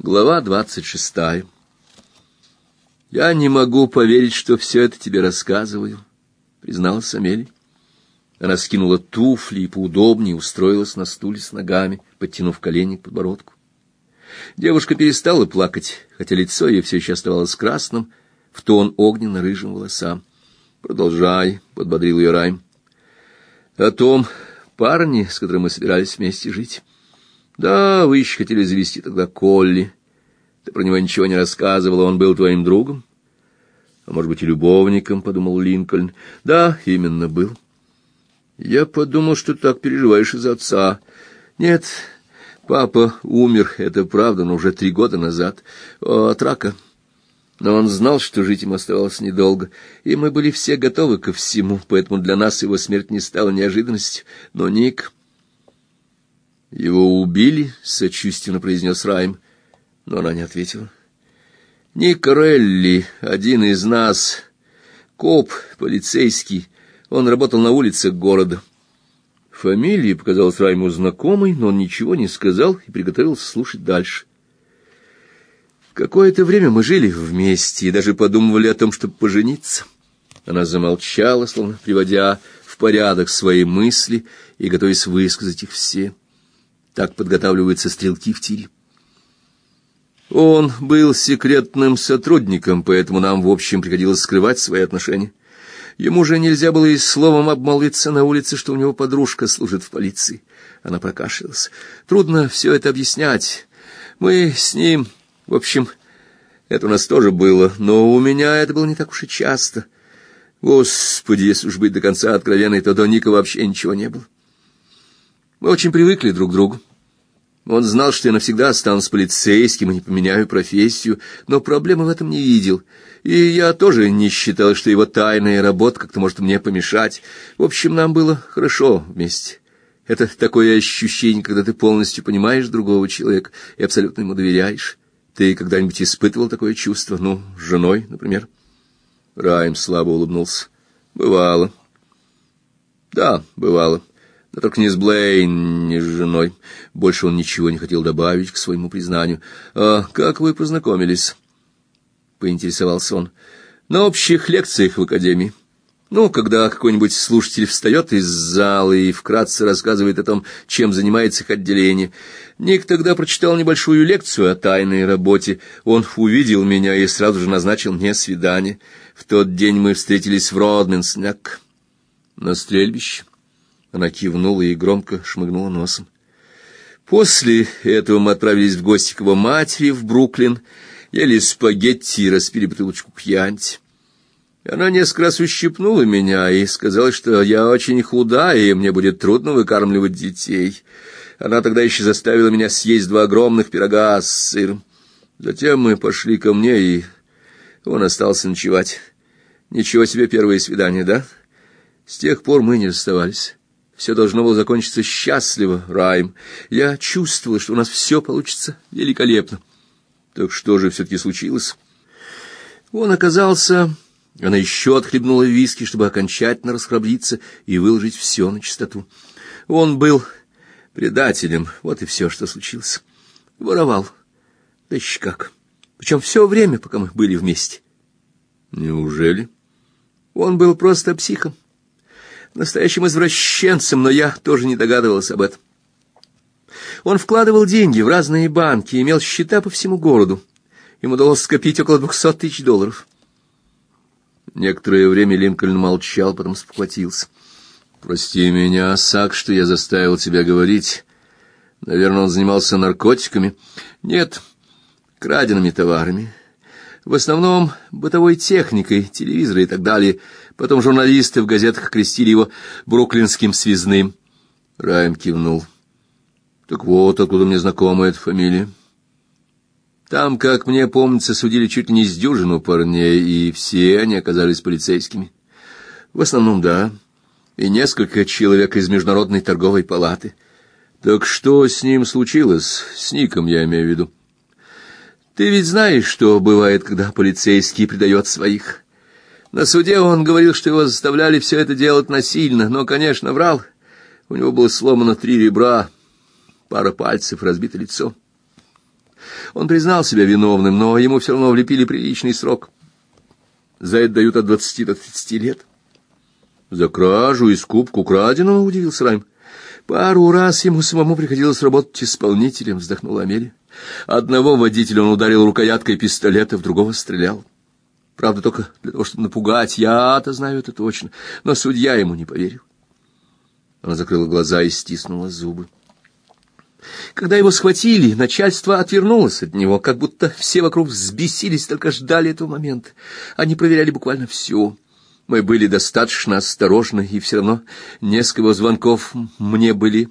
Глава двадцать шестая. «Я не могу поверить, что все это тебе рассказываю», — призналась Амель. Она скинула туфли и поудобнее устроилась на стуле с ногами, подтянув колени к подбородку. Девушка перестала плакать, хотя лицо ее все еще оставалось красным, в тон огненно-рыжим волосам. «Продолжай», — подбодрил ее Райм. «О том парне, с которым мы собирались вместе жить». Да, вы еще хотели завести тогда Колли. Ты про него ничего не рассказывала, он был твоим другом. А может быть, и любовником, — подумал Линкольн. Да, именно был. Я подумал, что так переживаешь из-за отца. Нет, папа умер, это правда, но уже три года назад, от рака. Но он знал, что жить ему оставалось недолго, и мы были все готовы ко всему, поэтому для нас его смерть не стала неожиданностью. Но Ник... Его убили, сочувственно произнес Райм, но она не ответила. Ник Релли, один из нас, коп, полицейский, он работал на улицах города. Фамилия показалась Райму знакомой, но он ничего не сказал и приготовился слушать дальше. Какое-то время мы жили вместе и даже подумывали о том, чтобы пожениться. Она замолчала, словно приводя в порядок свои мысли и готовясь высказать их все. Так подготавливаются стрелки в тире. Он был секретным сотрудником, поэтому нам, в общем, приходилось скрывать свои отношения. Ему же нельзя было и словом обмолвиться на улице, что у него подружка служит в полиции. Она прокашлялась. Трудно все это объяснять. Мы с ним, в общем, это у нас тоже было, но у меня это было не так уж и часто. Господи, если уж быть до конца откровенной, то до Ника вообще ничего не было. Мы очень привыкли друг к другу. Он знал, что я навсегда останусь полицейским и не поменяю профессию, но проблемы в этом не видел. И я тоже не считал, что его тайная работа как-то может мне помешать. В общем, нам было хорошо вместе. Это такое ощущение, когда ты полностью понимаешь другого человека и абсолютно ему доверяешь. Ты когда-нибудь испытывал такое чувство? Ну, с женой, например? Райм слабо улыбнулся. Бывало. Да, бывало. Но только не с Блейн, не с женой. Больше он ничего не хотел добавить к своему признанию. «А как вы познакомились?» — поинтересовался он. «На общих лекциях в академии. Ну, когда какой-нибудь слушатель встает из зала и вкратце рассказывает о том, чем занимается их отделение. Ник тогда прочитал небольшую лекцию о тайной работе. Он увидел меня и сразу же назначил мне свидание. В тот день мы встретились в Родменсняк на стрельбище. Она кивнула и громко шмыгнула носом. После этого мы отправились в гости к его матери в Бруклин, ели спагетти и распили бутылочку кьянти. Она несколько раз ущипнула меня и сказала, что я очень худая, и мне будет трудно выкармливать детей. Она тогда еще заставила меня съесть два огромных пирога с сыром. Затем мы пошли ко мне, и он остался ночевать. Ничего себе первое свидание, да? С тех пор мы не расставались. Все должно было закончиться счастливо, Райм. Я чувствовала, что у нас все получится великолепно. Так что же все-таки случилось? Он оказался... Она еще отхлебнула виски, чтобы окончательно расхрабриться и выложить все на чистоту. Он был предателем, вот и все, что случилось. Воровал. Да еще как. Причем все время, пока мы были вместе. Неужели? Он был просто психом настоящим извращенцем, но я тоже не догадывался об этом. Он вкладывал деньги в разные банки, имел счета по всему городу. Ему удалось скопить около двухсот тысяч долларов. Некоторое время Линкольн молчал, потом спохватился. «Прости меня, Сак, что я заставил тебя говорить. Наверное, он занимался наркотиками. Нет, краденными товарами. В основном бытовой техникой, телевизоры и так далее. Потом журналисты в газетах крестили его бруклинским связным. Райм кивнул. Так вот, откуда мне знакома эта фамилия. Там, как мне помнится, судили чуть ли не с дюжину парней, и все они оказались полицейскими. В основном, да. И несколько человек из Международной торговой палаты. Так что с ним случилось? С Ником, я имею в виду. Ты ведь знаешь, что бывает, когда полицейский предает своих. На суде он говорил, что его заставляли все это делать насильно, но, конечно, врал. У него было сломано три ребра, пара пальцев, разбито лицо. Он признал себя виновным, но ему все равно влепили приличный срок. За это дают от двадцати до тридцати лет. За кражу и скупку краденого, удивился Райм. Пару раз ему самому приходилось работать исполнителем, вздохнула Амелия. Одного водителя он ударил рукояткой пистолета, в другого стрелял. Правда, только для того, чтобы напугать. Я-то знаю это точно, но судья ему не поверил. Она закрыла глаза и стиснула зубы. Когда его схватили, начальство отвернулось от него, как будто все вокруг взбесились, только ждали этого момента. Они проверяли буквально все. Мы были достаточно осторожны, и все равно несколько звонков мне были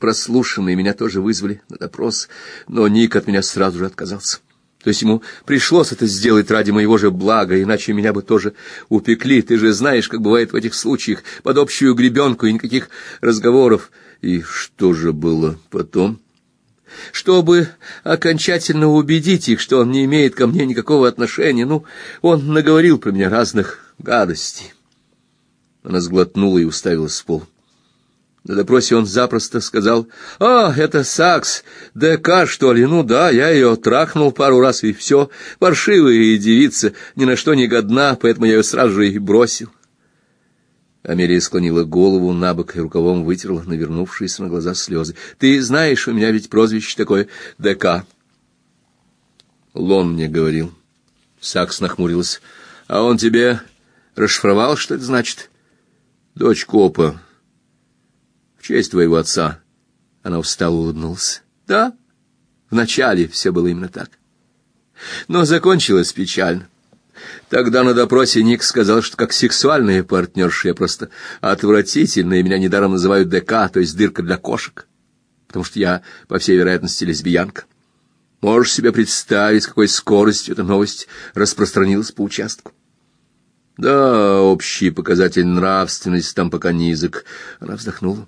прослушаны, и меня тоже вызвали на допрос, но Ник от меня сразу же отказался. То есть ему пришлось это сделать ради моего же блага, иначе меня бы тоже упекли. Ты же знаешь, как бывает в этих случаях, под общую гребенку и никаких разговоров. И что же было потом? Чтобы окончательно убедить их, что он не имеет ко мне никакого отношения, ну, он наговорил про меня разных гадостей. Она сглотнула и уставилась в пол. На допросе он запросто сказал, «А, это Сакс, ДК, что ли? Ну да, я ее трахнул пару раз, и все. Паршивая девица, ни на что не годна, поэтому я ее сразу же и бросил». Амелия склонила голову на бок и рукавом вытерла навернувшиеся на глаза слезы. «Ты знаешь, у меня ведь прозвище такое ДК». Лон мне говорил. Сакс нахмурился. «А он тебе расшифровал, что это значит?» «Дочь копа» в честь твоего отца. Она устало улыбнулась. Да, вначале все было именно так. Но закончилось печально. Тогда на допросе Ник сказал, что как сексуальная партнерша я просто отвратительная, и меня недаром называют ДК, то есть дырка для кошек, потому что я, по всей вероятности, лесбиянка. Можешь себе представить, с какой скоростью эта новость распространилась по участку? Да, общий показатель нравственности там пока низок. Она вздохнула.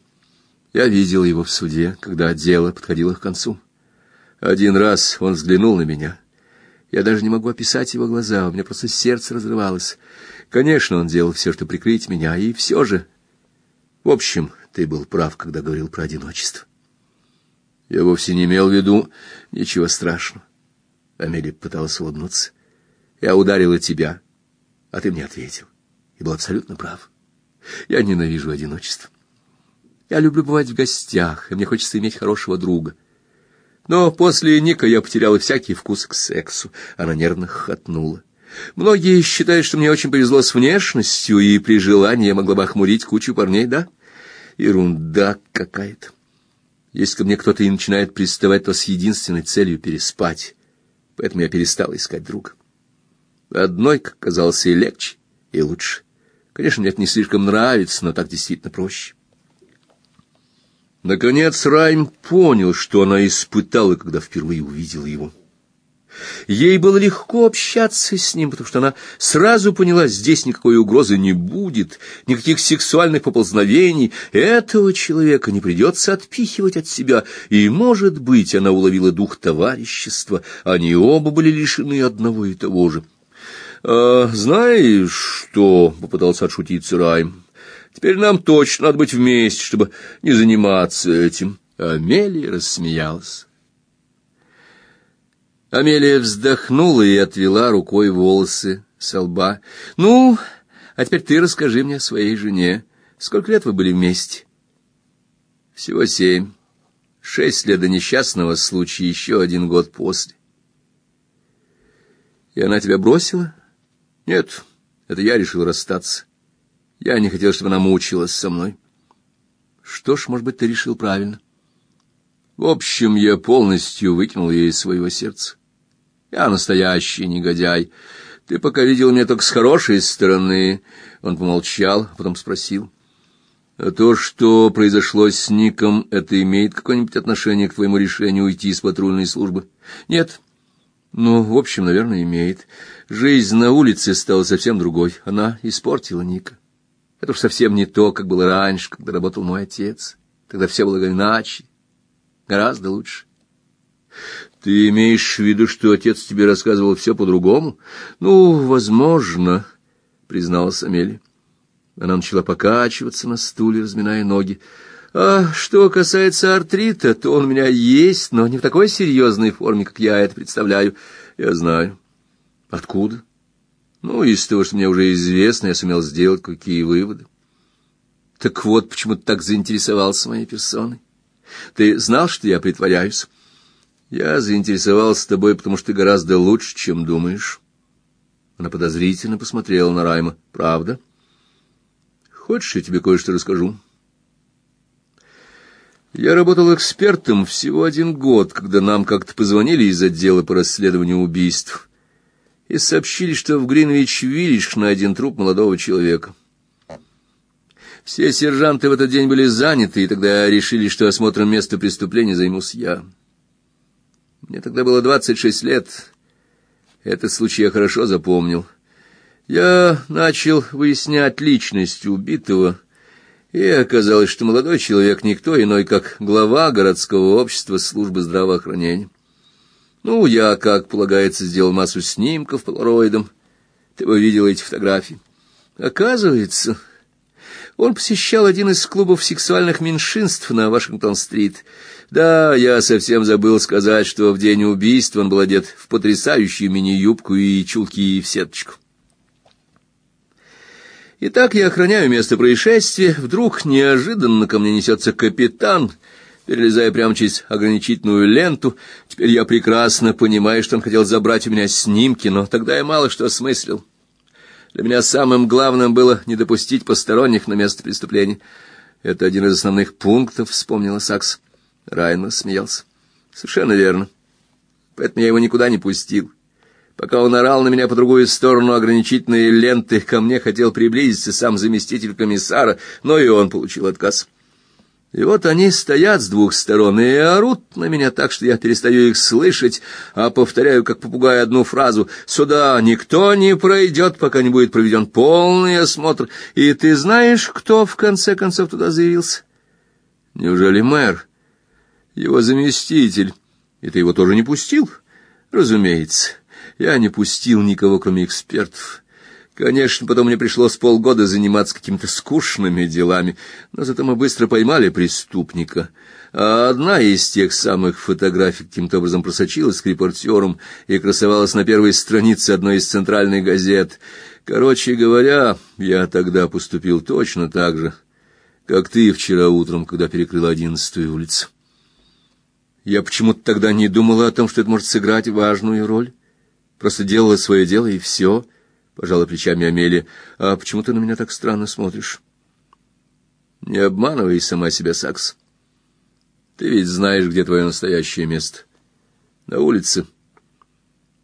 Я видел его в суде, когда дело подходило к концу. Один раз он взглянул на меня. Я даже не могу описать его глаза, у меня просто сердце разрывалось. Конечно, он делал все, чтобы прикрыть меня, и все же... В общем, ты был прав, когда говорил про одиночество. Я вовсе не имел в виду ничего страшного. Амелия пыталась улыбнуться. Я ударила тебя, а ты мне ответил. И был абсолютно прав. Я ненавижу одиночество. Я люблю бывать в гостях, и мне хочется иметь хорошего друга. Но после Ника я потеряла всякий вкус к сексу. Она нервно хохотнула. Многие считают, что мне очень повезло с внешностью, и при желании я могла бы охмурить кучу парней, да? Ерунда какая-то. Если ко мне кто-то и начинает приставать, то с единственной целью переспать. Поэтому я перестала искать друга. Одной, как казалось, и легче, и лучше. Конечно, мне это не слишком нравится, но так действительно проще. Наконец Райм понял, что она испытала, когда впервые увидела его. Ей было легко общаться с ним, потому что она сразу поняла, здесь никакой угрозы не будет, никаких сексуальных поползновений, этого человека не придется отпихивать от себя, и, может быть, она уловила дух товарищества, они оба были лишены одного и того же. «А, «Знаешь что?» — попытался отшутиться Райм. Теперь нам точно надо быть вместе, чтобы не заниматься этим. Амелия рассмеялась. Амелия вздохнула и отвела рукой волосы с лба. Ну, а теперь ты расскажи мне о своей жене. Сколько лет вы были вместе? Всего семь. Шесть лет до несчастного случая, еще один год после. И она тебя бросила? Нет, это я решил расстаться. Я не хотел, чтобы она мучилась со мной. Что ж, может быть, ты решил правильно. В общем, я полностью выкинул ее из своего сердца. Я настоящий негодяй. Ты пока видел меня только с хорошей стороны. Он помолчал, потом спросил: а то, что произошло с Ником, это имеет какое-нибудь отношение к твоему решению уйти из патрульной службы? Нет. Ну, в общем, наверное, имеет. Жизнь на улице стала совсем другой. Она испортила Ника. Это уж совсем не то, как было раньше, когда работал мой отец. Тогда все было иначе, гораздо лучше. Ты имеешь в виду, что отец тебе рассказывал все по-другому? Ну, возможно, призналась Амелия. Она начала покачиваться на стуле, разминая ноги. А что касается артрита, то он у меня есть, но не в такой серьезной форме, как я это представляю. Я знаю. Откуда? Ну, из того, что мне уже известно, я сумел сделать какие выводы. Так вот, почему ты так заинтересовался моей персоной. Ты знал, что я притворяюсь? Я заинтересовался тобой, потому что ты гораздо лучше, чем думаешь. Она подозрительно посмотрела на Райма. Правда? Хочешь, я тебе кое-что расскажу? Я работал экспертом всего один год, когда нам как-то позвонили из отдела по расследованию убийств и сообщили, что в Гринвич-Виллидж найден труп молодого человека. Все сержанты в этот день были заняты, и тогда решили, что осмотром места преступления займусь я. Мне тогда было двадцать шесть лет. Этот случай я хорошо запомнил. Я начал выяснять личность убитого, и оказалось, что молодой человек никто иной, как глава городского общества службы здравоохранения. Ну, я, как полагается, сделал массу снимков полароидом. Ты бы видел эти фотографии. Оказывается, он посещал один из клубов сексуальных меньшинств на Вашингтон-стрит. Да, я совсем забыл сказать, что в день убийства он был одет в потрясающую мини-юбку и чулки в сеточку. Итак, я охраняю место происшествия. Вдруг неожиданно ко мне несется капитан, перелезая прямо через ограничительную ленту. Теперь я прекрасно понимаю, что он хотел забрать у меня снимки, но тогда я мало что осмыслил. Для меня самым главным было не допустить посторонних на место преступления. Это один из основных пунктов, вспомнила Сакс. Райан смеялся. Совершенно верно. Поэтому я его никуда не пустил. Пока он орал на меня по другую сторону ограничительной ленты, ко мне хотел приблизиться сам заместитель комиссара, но и он получил отказ. И вот они стоят с двух сторон и орут на меня так, что я перестаю их слышать, а повторяю, как попугай, одну фразу «Сюда никто не пройдет, пока не будет проведен полный осмотр». И ты знаешь, кто в конце концов туда заявился? Неужели мэр? Его заместитель. И ты его тоже не пустил? Разумеется. Я не пустил никого, кроме экспертов. Конечно, потом мне пришлось полгода заниматься какими-то скучными делами, но зато мы быстро поймали преступника. А одна из тех самых фотографий каким-то образом просочилась к репортерам и красовалась на первой странице одной из центральных газет. Короче говоря, я тогда поступил точно так же, как ты вчера утром, когда перекрыла одиннадцатую улицу. Я почему-то тогда не думала о том, что это может сыграть важную роль. Просто делала свое дело, и все, — пожала плечами Амелия. — А почему ты на меня так странно смотришь? — Не обманывай сама себя, Сакс. Ты ведь знаешь, где твое настоящее место. На улице.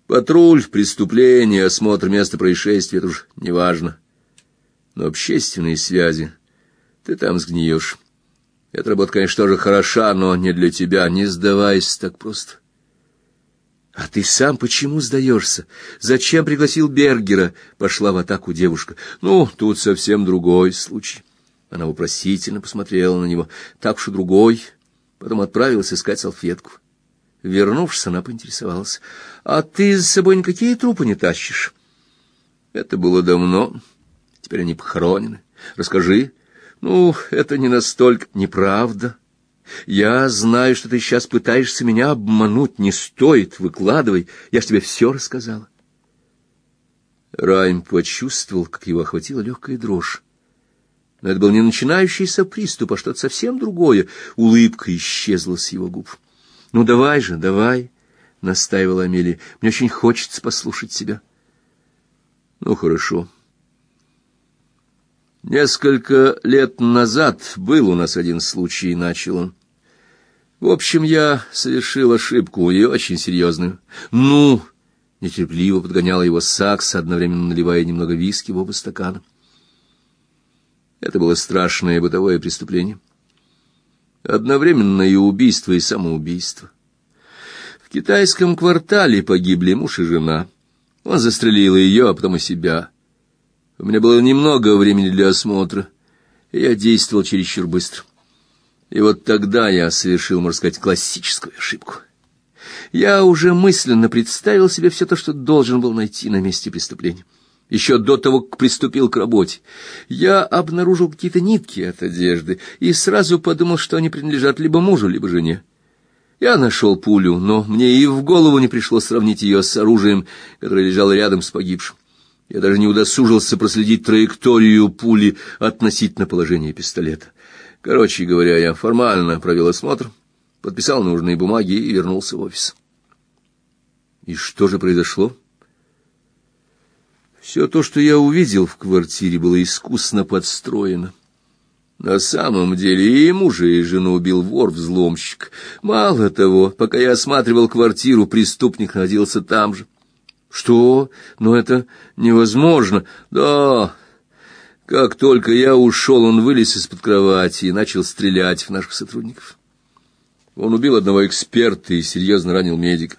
Патруль, преступление, осмотр места происшествия — это уж неважно. Но общественные связи ты там сгниешь. Эта работа, конечно, тоже хороша, но не для тебя. Не сдавайся так просто. — ты сам почему сдаешься? Зачем пригласил Бергера? Пошла в атаку девушка. Ну, тут совсем другой случай. Она вопросительно посмотрела на него. Так и другой. Потом отправилась искать салфетку. Вернувшись, она поинтересовалась. А ты с собой никакие трупы не тащишь? Это было давно. Теперь они похоронены. Расскажи. Ну, это не настолько неправда. Я знаю, что ты сейчас пытаешься меня обмануть. Не стоит, выкладывай. Я ж тебе все рассказала. Райм почувствовал, как его охватила легкая дрожь. Но это был не начинающийся приступ, а что-то совсем другое. Улыбка исчезла с его губ. — Ну, давай же, давай, — настаивала Амелия. — Мне очень хочется послушать тебя. — Ну, хорошо. Несколько лет назад был у нас один случай, — начал он. В общем, я совершил ошибку, и очень серьезную. Ну, нетерпеливо подгоняла его Сакс, одновременно наливая немного виски в оба стакана. Это было страшное бытовое преступление. Одновременно и убийство, и самоубийство. В китайском квартале погибли муж и жена. Он застрелил ее, а потом и себя. У меня было немного времени для осмотра, и я действовал чересчур быстро. И вот тогда я совершил, можно сказать, классическую ошибку. Я уже мысленно представил себе все то, что должен был найти на месте преступления. еще до того, как приступил к работе. Я обнаружил какие-то нитки от одежды и сразу подумал, что они принадлежат либо мужу, либо жене. Я нашел пулю, но мне и в голову не пришло сравнить ее с оружием, которое лежало рядом с погибшим. Я даже не удосужился проследить траекторию пули относительно положения пистолета. Короче говоря, я формально провел осмотр, подписал нужные бумаги и вернулся в офис. И что же произошло? Все то, что я увидел в квартире, было искусно подстроено. На самом деле и мужа, и жену убил вор-взломщик. Мало того, пока я осматривал квартиру, преступник находился там же. Что? Но это невозможно. Да. Как только я ушел, он вылез из-под кровати и начал стрелять в наших сотрудников. Он убил одного эксперта и серьезно ранил медика.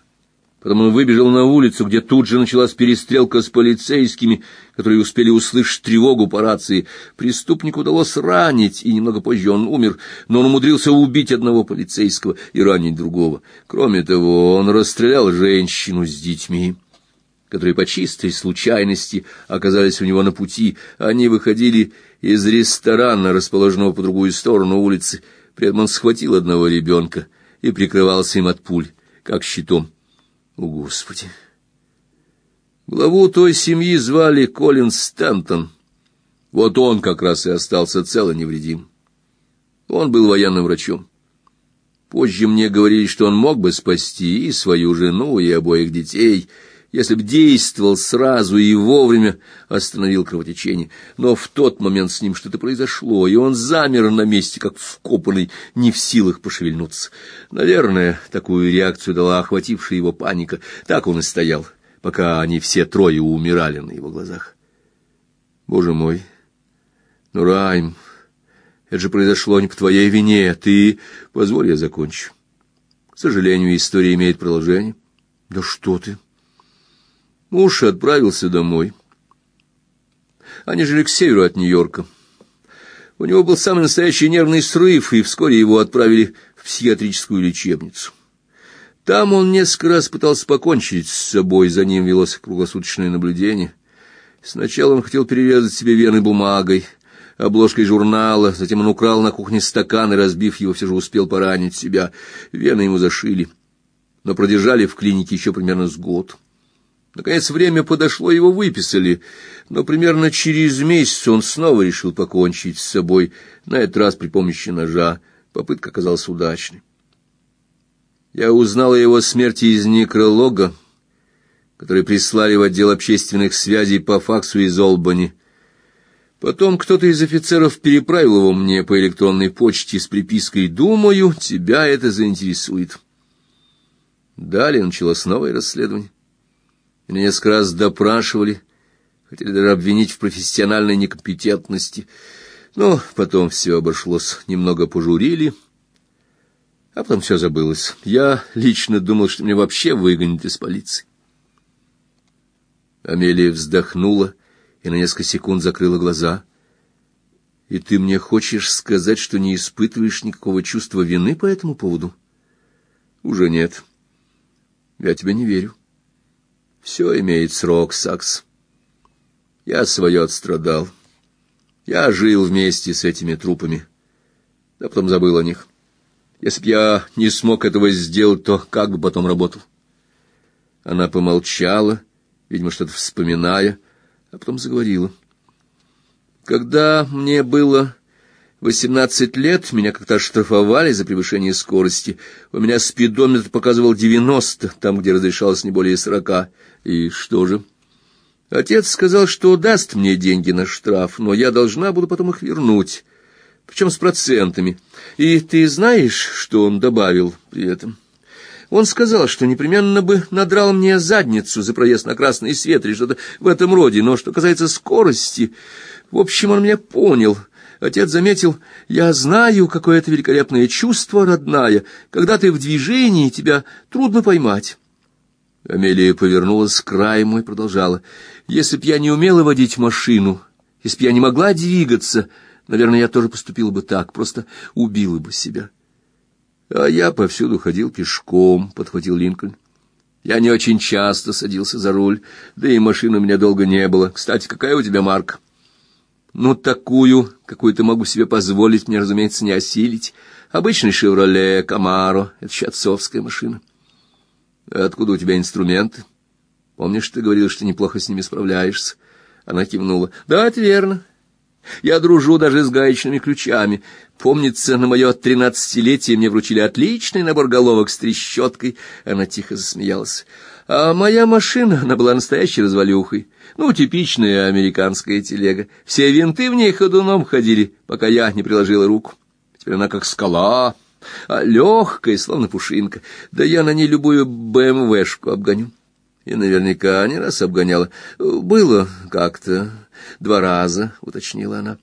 Потом он выбежал на улицу, где тут же началась перестрелка с полицейскими, которые успели услышать тревогу по рации. Преступнику удалось ранить, и немного позже он умер, но он умудрился убить одного полицейского и ранить другого. Кроме того, он расстрелял женщину с детьми, которые по чистой случайности оказались у него на пути. Они выходили из ресторана, расположенного по другую сторону улицы. При этом он схватил одного ребенка и прикрывался им от пуль, как щитом. О, Господи! Главу той семьи звали Колин Стэнтон. Вот он как раз и остался цел и невредим. Он был военным врачом. Позже мне говорили, что он мог бы спасти и свою жену, и обоих детей, если б действовал сразу и вовремя остановил кровотечение. Но в тот момент с ним что-то произошло, и он замер на месте, как вкопанный, не в силах пошевельнуться. Наверное, такую реакцию дала охватившая его паника. Так он и стоял, пока они все трое умирали на его глазах. Боже мой! Ну, Райм, это же произошло не по твоей вине. Ты... Позволь, я закончу. К сожалению, история имеет продолжение. Да что ты... Муж отправился домой. Они жили к северу от Нью-Йорка. У него был самый настоящий нервный срыв, и вскоре его отправили в психиатрическую лечебницу. Там он несколько раз пытался покончить с собой, за ним велось круглосуточное наблюдение. Сначала он хотел перерезать себе вены бумагой, обложкой журнала, затем он украл на кухне стакан и, разбив его, все же успел поранить себя. Вены ему зашили, но продержали в клинике еще примерно с год. Наконец время подошло, его выписали, но примерно через месяц он снова решил покончить с собой, на этот раз при помощи ножа. Попытка оказалась удачной. Я узнал о его смерти из некролога, который прислали в отдел общественных связей по факсу из Олбани. Потом кто-то из офицеров переправил его мне по электронной почте с припиской «Думаю, тебя это заинтересует». Далее началось новое расследование. Меня несколько раз допрашивали, хотели даже обвинить в профессиональной некомпетентности. Но потом все обошлось, немного пожурили, а потом все забылось. Я лично думал, что меня вообще выгонят из полиции. Амелия вздохнула и на несколько секунд закрыла глаза. «И ты мне хочешь сказать, что не испытываешь никакого чувства вины по этому поводу?» «Уже нет. Я тебе не верю. Все имеет срок, Сакс. Я свое отстрадал. Я жил вместе с этими трупами, да потом забыл о них. Если б я не смог этого сделать, то как бы потом работал? Она помолчала, видимо, что-то вспоминая, а потом заговорила. Когда мне было восемнадцать лет, меня как-то оштрафовали за превышение скорости. У меня спидометр показывал девяносто, там, где разрешалось не более сорока. И что же? Отец сказал, что даст мне деньги на штраф, но я должна буду потом их вернуть, причем с процентами. И ты знаешь, что он добавил при этом? Он сказал, что непременно бы надрал мне задницу за проезд на красный свет или что-то в этом роде, но что касается скорости... В общем, он меня понял. Отец заметил, я знаю, какое это великолепное чувство, родная, когда ты в движении, тебя трудно поймать. Амелия повернулась к Райму и продолжала. «Если б я не умела водить машину, если б я не могла двигаться, наверное, я тоже поступила бы так, просто убила бы себя». «А я повсюду ходил пешком», — подхватил Линкольн. Я не очень часто садился за руль, да и машины у меня долго не было. Кстати, какая у тебя марка? Ну, такую, какую ты могу себе позволить, мне, разумеется, не осилить. Обычный «Шевроле», «Камаро» — это еще отцовская машина. Откуда у тебя инструменты? Помнишь, ты говорил, что неплохо с ними справляешься? Она кивнула. Да, это верно. Я дружу даже с гаечными ключами. Помнится, на мое тринадцатилетие мне вручили отличный набор головок с трещоткой. Она тихо засмеялась. А моя машина, она была настоящей развалюхой. Ну, типичная американская телега. Все винты в ней ходуном ходили, пока я не приложила руку. Теперь она как скала, а легкая, словно пушинка. Да я на ней любую БМВшку обгоню. И наверняка не раз обгоняла. Было как-то два раза, уточнила она.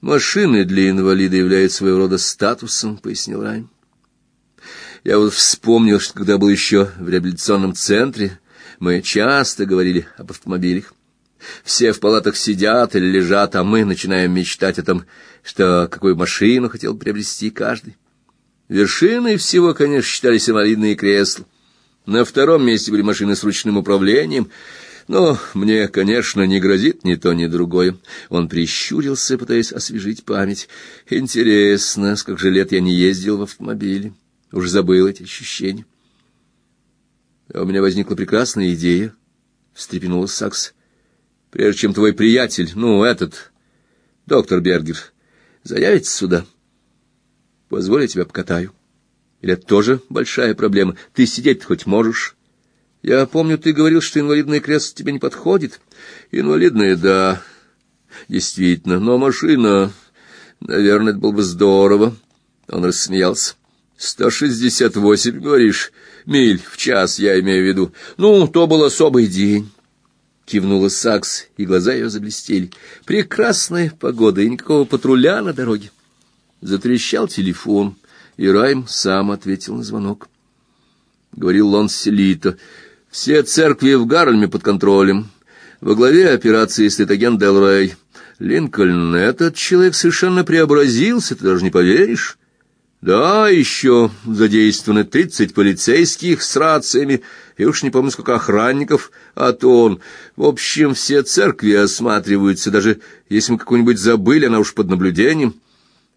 Машины для инвалида являются своего рода статусом, пояснил Райм. Я вот вспомнил, что когда был еще в реабилитационном центре, мы часто говорили об автомобилях. Все в палатах сидят или лежат, а мы начинаем мечтать о том, что какую машину хотел приобрести каждый. Вершиной всего, конечно, считались инвалидные кресла. На втором месте были машины с ручным управлением, но мне, конечно, не грозит ни то, ни другое. Он прищурился, пытаясь освежить память. Интересно, сколько же лет я не ездил в автомобиле. Уж забыл эти ощущения. А у меня возникла прекрасная идея, — встрепенулась Сакс. Прежде чем твой приятель, ну, этот, доктор Бергер, заявится сюда, позволь я тебя покатаю. Или это тоже большая проблема? Ты сидеть хоть можешь? Я помню, ты говорил, что инвалидное кресло тебе не подходит. Инвалидное, да, действительно, но машина... Наверное, это было бы здорово. Он рассмеялся. «Сто шестьдесят восемь, говоришь, миль в час, я имею в виду. Ну, то был особый день». Кивнула Сакс, и глаза ее заблестели. «Прекрасная погода и никакого патруля на дороге». Затрещал телефон и Райм сам ответил на звонок. Говорил Лонселито. «Все церкви в Гарльме под контролем. Во главе операции стоит агент Делрей. Линкольн, этот человек совершенно преобразился, ты даже не поверишь». Да, еще задействованы тридцать полицейских с рациями, и уж не помню, сколько охранников, а то он... В общем, все церкви осматриваются, даже если мы какую-нибудь забыли, она уж под наблюдением.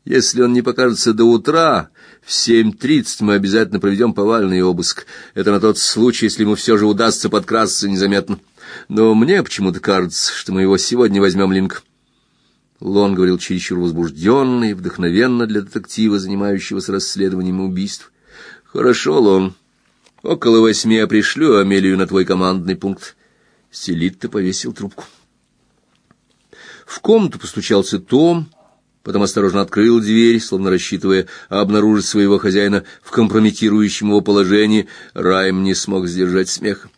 Если он не покажется до утра, в семь тридцать мы обязательно проведем повальный обыск. Это на тот случай, если ему все же удастся подкрасться незаметно. Но мне почему-то кажется, что мы его сегодня возьмем, Линк. Лон говорил чересчур возбужденно вдохновенно для детектива, занимающегося расследованием убийств. «Хорошо, Лон. Около восьми я пришлю Амелию на твой командный пункт». Селит-то повесил трубку. В комнату постучался Том, потом осторожно открыл дверь, словно рассчитывая обнаружить своего хозяина в компрометирующем его положении. Райм не смог сдержать смеха.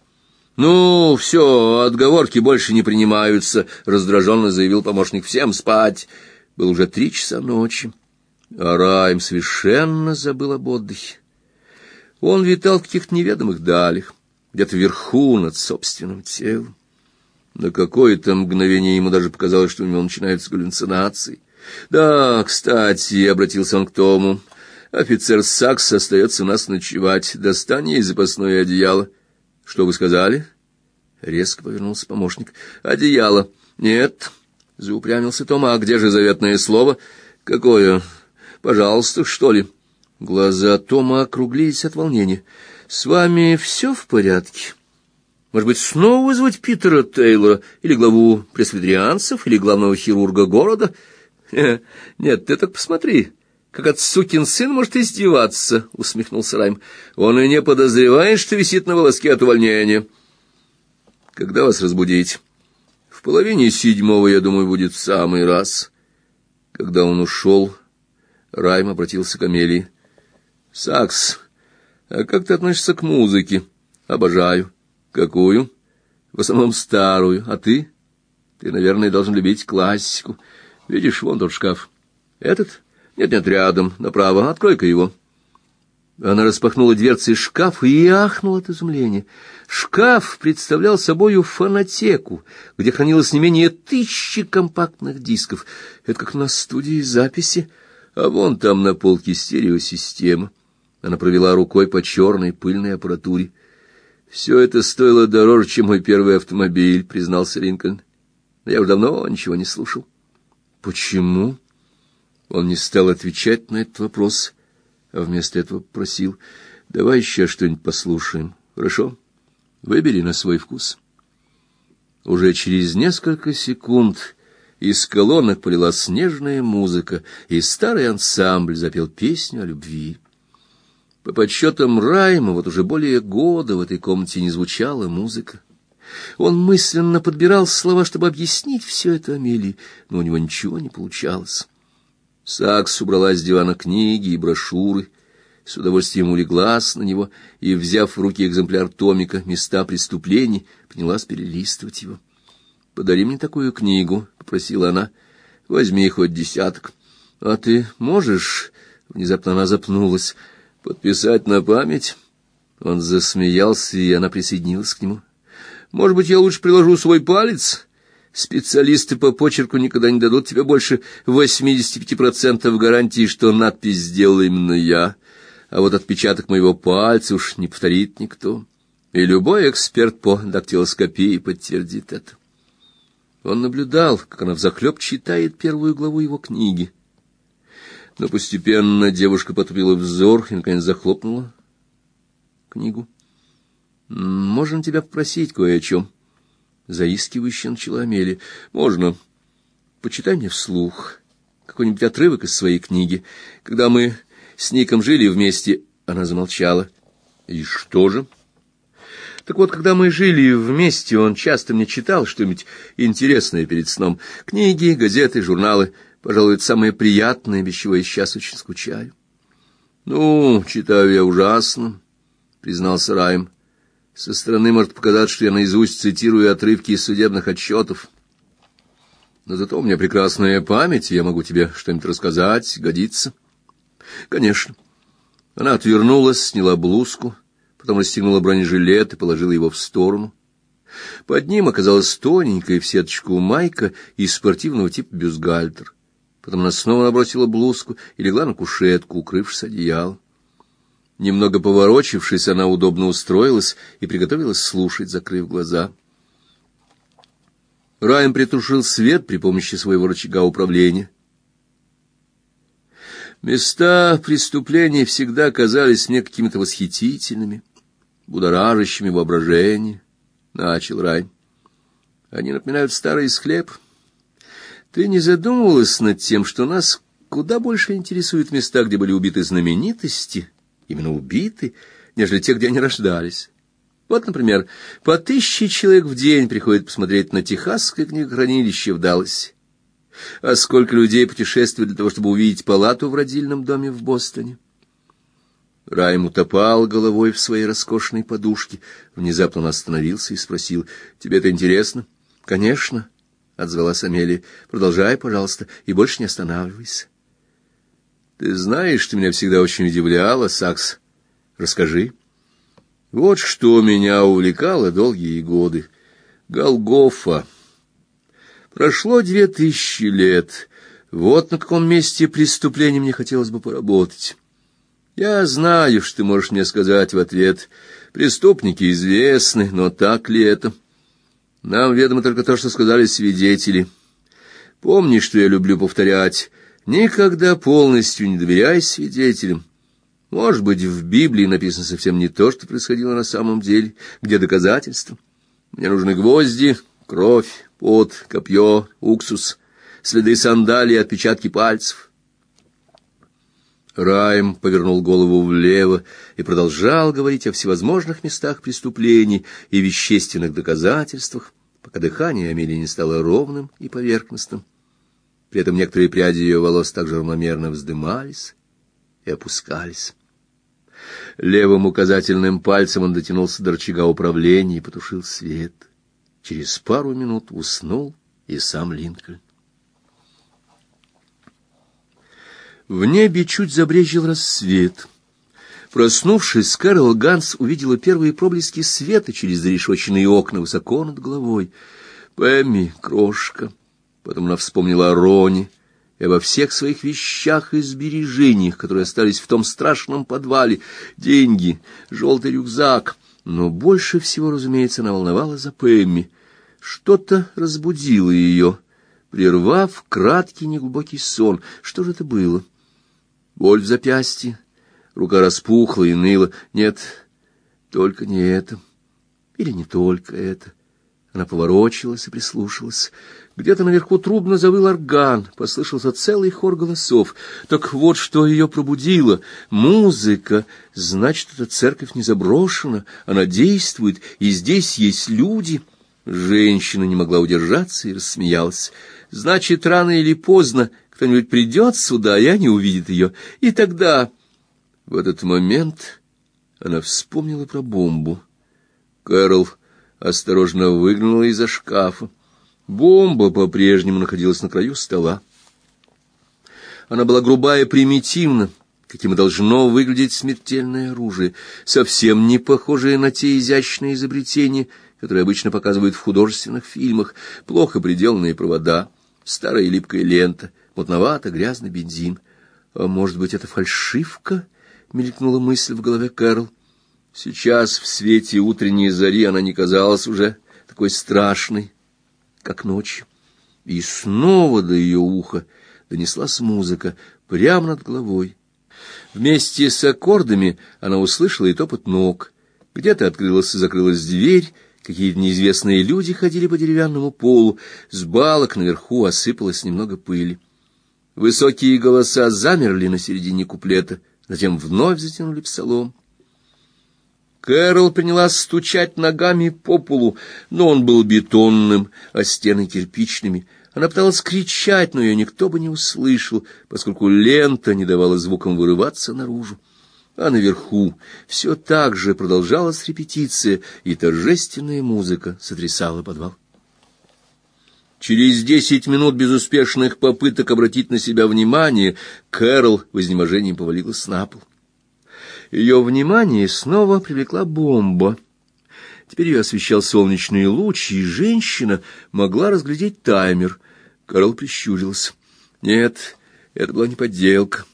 «Ну, все, отговорки больше не принимаются», — раздраженно заявил помощник. «Всем спать». Было уже три часа ночи, а Райм совершенно забыл об отдыхе. Он витал в каких-то неведомых далях, где-то вверху над собственным телом. На какое-то мгновение ему даже показалось, что у него начинаются галлюцинации. «Да, кстати», — обратился он к Тому, — «офицер Сакс остается у нас ночевать. Достань ей запасное одеяло». Что вы сказали? Резко повернулся помощник. Одеяло. Нет, заупрямился Тома. А где же заветное слово? Какое? Пожалуйста, что ли? Глаза Тома округлились от волнения. С вами все в порядке? Может быть, снова вызвать Питера Тейлора или главу пресвитерианцев или главного хирурга города? Нет, ты так посмотри как от сукин сын может издеваться, — усмехнулся Райм. — Он и не подозревает, что висит на волоске от увольнения. — Когда вас разбудить? — В половине седьмого, я думаю, будет в самый раз. Когда он ушел, Райм обратился к Амелии. — Сакс, а как ты относишься к музыке? — Обожаю. — Какую? — В основном старую. А ты? Ты, наверное, должен любить классику. Видишь, вон тот шкаф. Этот? — нет-нет, рядом, направо. Открой-ка его. Она распахнула дверцы шкафа и ахнула от изумления. Шкаф представлял собою фонотеку, где хранилось не менее тысячи компактных дисков. Это как на студии записи. А вон там на полке стереосистема. Она провела рукой по черной пыльной аппаратуре. Все это стоило дороже, чем мой первый автомобиль, признался Линкольн. Но я уже давно ничего не слушал. Почему? Он не стал отвечать на этот вопрос, а вместо этого просил: "Давай еще что-нибудь послушаем. Хорошо? Выбери на свой вкус". Уже через несколько секунд из колонок полилась снежная музыка, и старый ансамбль запел песню о любви. По подсчетам Райма, вот уже более года в этой комнате не звучала музыка. Он мысленно подбирал слова, чтобы объяснить все это Амелии, но у него ничего не получалось. Сакс убрала с дивана книги и брошюры, с удовольствием улеглась на него и, взяв в руки экземпляр томика «Места преступлений», принялась перелистывать его. «Подари мне такую книгу», — попросила она. «Возьми хоть десяток». «А ты можешь...» — внезапно она запнулась. Подписать на память? Он засмеялся, и она присоединилась к нему. Может быть, я лучше приложу свой палец? Специалисты по почерку никогда не дадут тебе больше 85% гарантии, что надпись сделал именно я. А вот отпечаток моего пальца уж не повторит никто. И любой эксперт по дактилоскопии подтвердит это. Он наблюдал, как она взахлеб читает первую главу его книги. Но постепенно девушка потупила взор и, наконец, захлопнула книгу. «Можно тебя попросить кое о чем?» Заискивающе начала Амелия. «Можно. Почитай мне вслух какой-нибудь отрывок из своей книги. Когда мы с Ником жили вместе...» Она замолчала. «И что же?» Так вот, когда мы жили вместе, он часто мне читал что-нибудь интересное перед сном. Книги, газеты, журналы. Пожалуй, это самое приятное, без чего я сейчас очень скучаю. Ну, читаю я ужасно, признался Райм. Со стороны может показаться, что я наизусть цитирую отрывки из судебных отчетов. Но зато у меня прекрасная память, и я могу тебе что-нибудь рассказать, годится. Конечно. Она отвернулась, сняла блузку, потом расстегнула бронежилет и положила его в сторону. Под ним оказалась тоненькая в сеточку майка из спортивного типа бюстгальтер. Потом она снова набросила блузку и легла на кушетку, укрывшись одеялом. Немного поворочившись, она удобно устроилась и приготовилась слушать, закрыв глаза. Райан притушил свет при помощи своего рычага управления. Места преступлений всегда казались мне какими-то восхитительными, будоражащими воображение, — начал Райан. Они напоминают старый склеп — ты не задумывалась над тем, что нас куда больше интересуют места, где были убиты знаменитости, именно убиты, нежели те, где они рождались? Вот, например, по тысяче человек в день приходят посмотреть на Техасское книгохранилище в Далласе. А сколько людей путешествует для того, чтобы увидеть палату в родильном доме в Бостоне? Райм утопал головой в своей роскошной подушке. Внезапно остановился и спросил, «Тебе это интересно?» «Конечно» отзвалась Амелия. Продолжай, пожалуйста, и больше не останавливайся. Ты знаешь, ты меня всегда очень удивляла, Сакс. Расскажи. Вот что меня увлекало долгие годы. Голгофа. Прошло две тысячи лет. Вот на каком месте преступления мне хотелось бы поработать. Я знаю, что ты можешь мне сказать в ответ. Преступники известны, но так ли это? — нам ведомо только то, что сказали свидетели. Помни, что я люблю повторять: никогда полностью не доверяй свидетелям. Может быть, в Библии написано совсем не то, что происходило на самом деле, где доказательства. Мне нужны гвозди, кровь, пот, копье, уксус, следы сандалий, отпечатки пальцев. Райм повернул голову влево и продолжал говорить о всевозможных местах преступлений и вещественных доказательствах, пока дыхание Амелии не стало ровным и поверхностным. При этом некоторые пряди ее волос также равномерно вздымались и опускались. Левым указательным пальцем он дотянулся до рычага управления и потушил свет. Через пару минут уснул и сам Линкольн. В небе чуть забрезжил рассвет. Проснувшись, Кэрол Ганс увидела первые проблески света через зарешоченные окна высоко над головой. Пэмми, крошка. Потом она вспомнила о Роне и обо всех своих вещах и сбережениях, которые остались в том страшном подвале. Деньги, желтый рюкзак, Но больше всего, разумеется, она волновала за Пэмми. Что-то разбудило ее, прервав краткий неглубокий сон. Что же это было? Боль в запястье, рука распухла и ныла. Нет, только не это. Или не только это. Она поворочилась и прислушалась. Где-то наверху трубно завыл орган, послышался целый хор голосов. Так вот, что ее пробудило. Музыка. Значит, эта церковь не заброшена, она действует, и здесь есть люди. Женщина не могла удержаться и рассмеялась. Значит, рано или поздно кто-нибудь придет сюда, и они увидят ее. И тогда... В этот момент она вспомнила про бомбу. Кэрол осторожно выглянула из-за шкафа. Бомба по-прежнему находилась на краю стола. Она была грубая и примитивна, каким и должно выглядеть смертельное оружие, совсем не похожее на те изящные изобретения, которые обычно показывают в художественных фильмах, плохо приделанные провода, старая липкая лента, мутновато грязный бензин. А может быть, это фальшивка? мелькнула мысль в голове Кэрол. Сейчас в свете утренней зари она не казалась уже такой страшной как ночь. И снова до ее уха донеслась музыка прямо над головой. Вместе с аккордами она услышала и топот ног. Где-то открылась и закрылась дверь, какие-то неизвестные люди ходили по деревянному полу, с балок наверху осыпалось немного пыли. Высокие голоса замерли на середине куплета, затем вновь затянули псалом. Кэрол принялась стучать ногами по полу, но он был бетонным, а стены кирпичными. Она пыталась кричать, но ее никто бы не услышал, поскольку лента не давала звукам вырываться наружу. А наверху все так же продолжалась репетиция, и торжественная музыка сотрясала подвал. Через десять минут безуспешных попыток обратить на себя внимание, Кэрол в изнеможении повалилась на пол. Ее внимание снова привлекла бомба. Теперь ее освещал солнечный луч, и женщина могла разглядеть таймер. Карл прищурился. Нет, это была не подделка.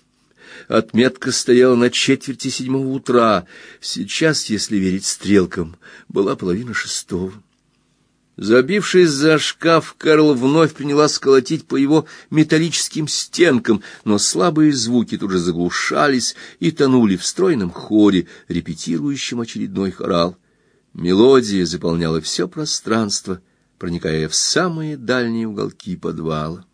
Отметка стояла на четверти седьмого утра. Сейчас, если верить стрелкам, была половина шестого. Забившись за шкаф, Карл вновь принялась колотить по его металлическим стенкам, но слабые звуки тут же заглушались и тонули в стройном хоре, репетирующем очередной хорал. Мелодия заполняла все пространство, проникая в самые дальние уголки подвала.